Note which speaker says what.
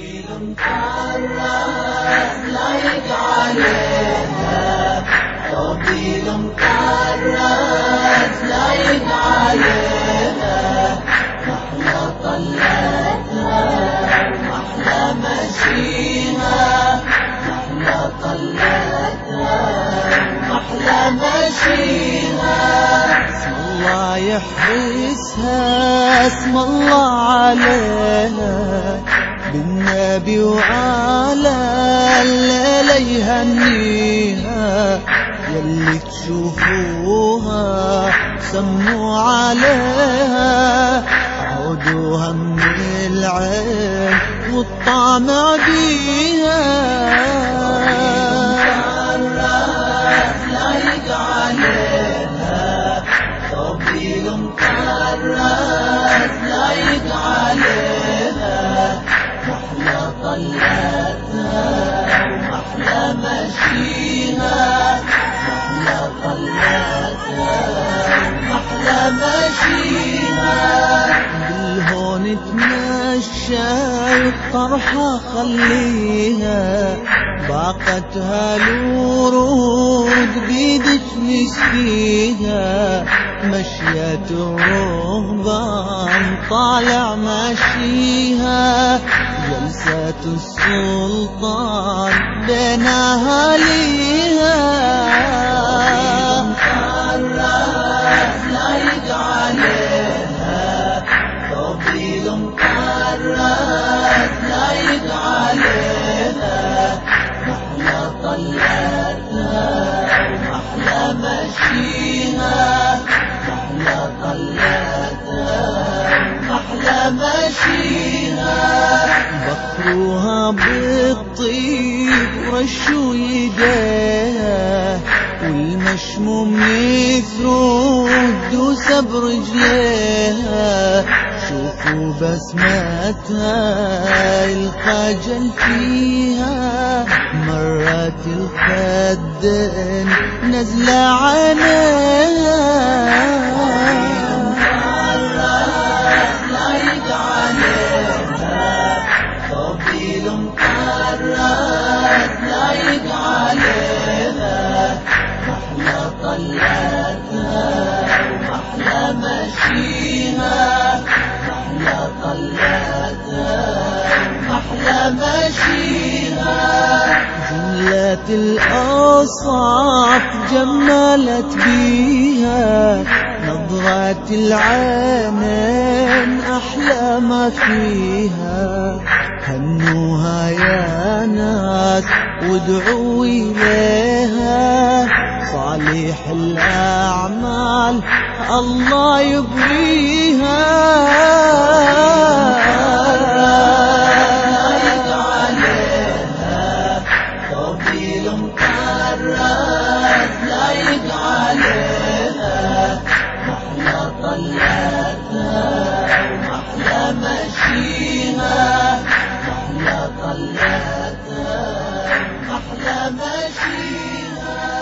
Speaker 1: طويل مكرس لايق عليها طويل مكرس لايق عليها محلى طلتها محلى مشيها محلى طلتها محلى مشيها اسم الله يحرسها اسم الله عليها بالنبي وعلى الليلة يهنيها يلي تشوفوها سموا عليها. عودوها من العين والطامع بيها عليها طويل مكرس ومحلى مشيها بالهون تمشى الطرحة خليها باقتها الورود بيدك مسكيها مشية الرهبان طالع ماشيها جلسة السلطان بين أهاليها. مشيها محلى طلتها ومحلى مشيها. بخروها بالطيب ورشوا يديها والمشموم يثرد دوسة برجليها. شوفوا بسمتها الخجل فيها مرات لايق عليها. محلى طلتها ومحلى مشيها. مشيها جملة الأوصاف جملت بيها. نظرة العينين أحلى ما فيها. هنوها يا ناس وادعوا إليها. صالح الأعمال الله يبريها الرد لا يقعلها محلى طلعتها ومحلى مشيها. محلى طلعتها ومحلى مشيها.